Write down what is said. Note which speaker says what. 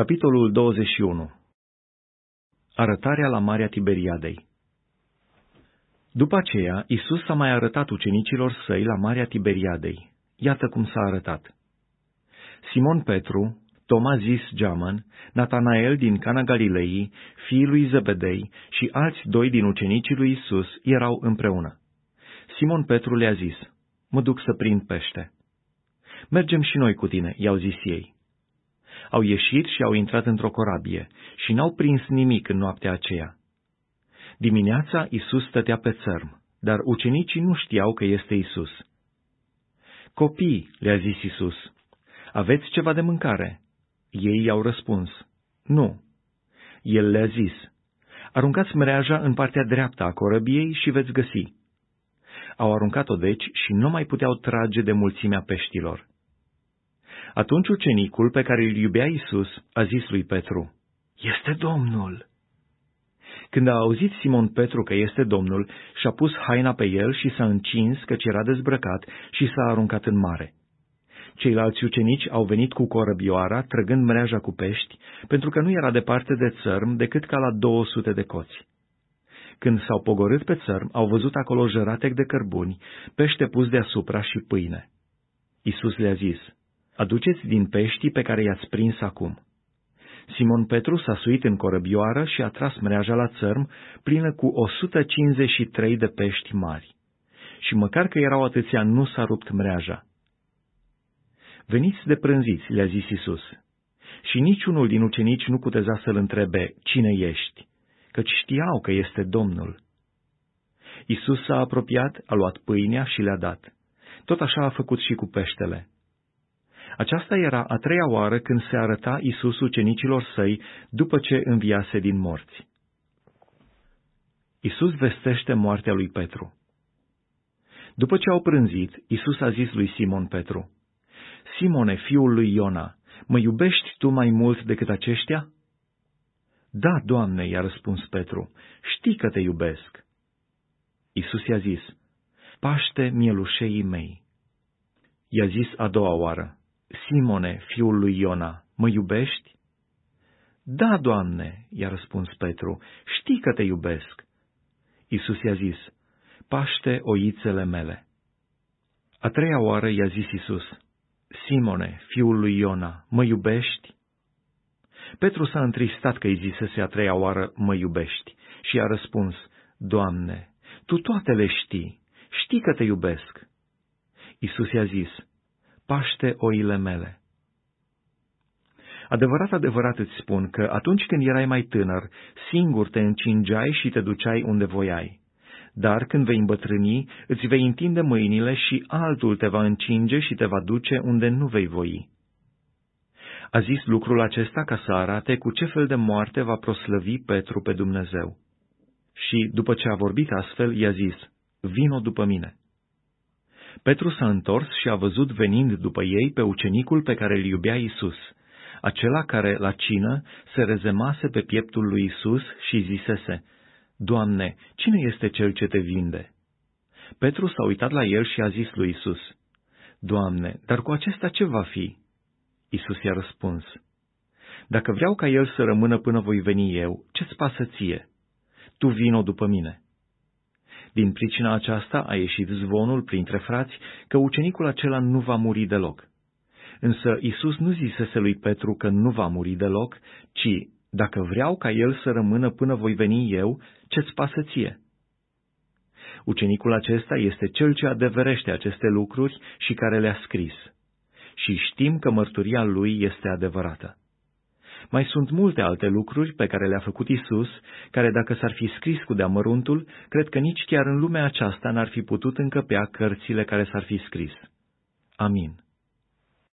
Speaker 1: Capitolul 21 Arătarea la Marea Tiberiadei După aceea, Isus s-a mai arătat ucenicilor săi la Marea Tiberiadei. Iată cum s-a arătat. Simon Petru, Toma zis Geamăn, Natanael din Cana Galilei, fiii lui Zebedei și alți doi din ucenicii lui Isus erau împreună. Simon Petru le-a zis, mă duc să prind pește. Mergem și noi cu tine, i-au zis ei au ieșit și au intrat într-o corabie și n-au prins nimic în noaptea aceea. Dimineața Isus stătea pe țărm, dar ucenicii nu știau că este Isus. Copii, le-a zis Isus, aveți ceva de mâncare? Ei i-au răspuns, nu. El le-a zis, aruncați mreaja în partea dreaptă a corăbiei și veți găsi. Au aruncat-o deci și nu mai puteau trage de mulțimea peștilor. Atunci ucenicul pe care îl iubea Isus a zis lui Petru, Este Domnul! Când a auzit Simon Petru că este Domnul, și-a pus haina pe el și s-a încins căci era dezbrăcat și s-a aruncat în mare. Ceilalți ucenici au venit cu corăbioara, trăgând mreaja cu pești, pentru că nu era departe de țărm decât ca la 200 de coți. Când s-au pogorât pe țărm, au văzut acolo jăratec de cărbuni, pește pus deasupra și pâine. Isus le-a zis, Aduceți din peștii pe care i-ați prins acum. Simon Petru s-a suit în corăbioară și a tras mreaja la țărm, plină cu 153 de pești mari. Și măcar că erau atâția, nu s-a rupt mreaja. Veniți de prânziți, le-a zis Isus. Și niciunul din ucenici nu cuteza să-l întrebe, cine ești, căci știau că este Domnul. Isus s-a apropiat, a luat pâinea și le-a dat. Tot așa a făcut și cu peștele. Aceasta era a treia oară când se arăta Isus ucenicilor săi după ce înviase din morți. Isus vestește moartea lui Petru. După ce au prânzit, Isus a zis lui Simon Petru, Simone, fiul lui Iona, mă iubești tu mai mult decât aceștia? Da, Doamne, i-a răspuns Petru, știi că te iubesc. Isus i-a zis, paște mielușeii mei. I-a zis a doua oară, Simone, fiul lui Iona, mă iubești? Da, Doamne, i-a răspuns Petru, știi că te iubesc. Isus i-a zis, paște oițele mele. A treia oară i-a zis Isus, Simone, fiul lui Iona, mă iubești? Petru s-a întristat că îi zisese a treia oară, mă iubești, și a răspuns, Doamne, Tu toate le știi, știi că te iubesc. Isus i-a zis, paște oile mele. Adevărat, adevărat îți spun că atunci când erai mai tânăr, singur te încingeai și te duceai unde voiai. Dar când vei îmbătrâni, îți vei întinde mâinile și altul te va încinge și te va duce unde nu vei voi. A zis lucrul acesta ca să arate cu ce fel de moarte va proslăvi Petru pe Dumnezeu. Și, după ce a vorbit astfel, i-a zis, Vino după mine. Petru s-a întors și a văzut venind după ei pe ucenicul pe care îl iubea Isus, acela care, la cină, se rezemase pe pieptul lui Isus și zisese, Doamne, cine este cel ce te vinde? Petru s-a uitat la el și a zis lui Isus, Doamne, dar cu acesta ce va fi? Isus i-a răspuns, Dacă vreau ca el să rămână până voi veni eu, ce-ți pasă ție? Tu vino după mine. Din pricina aceasta a ieșit zvonul printre frați că ucenicul acela nu va muri deloc. Însă Isus nu zisese lui Petru că nu va muri deloc, ci, dacă vreau ca el să rămână până voi veni eu, ce-ți pasă ție? Ucenicul acesta este cel ce adeverește aceste lucruri și care le-a scris. Și știm că mărturia lui este adevărată. Mai sunt multe alte lucruri pe care le-a făcut Isus, care dacă s-ar fi scris cu deamăruntul, cred că nici chiar în lumea aceasta n-ar fi putut încăpea cărțile care s-ar fi scris. Amin.